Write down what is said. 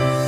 you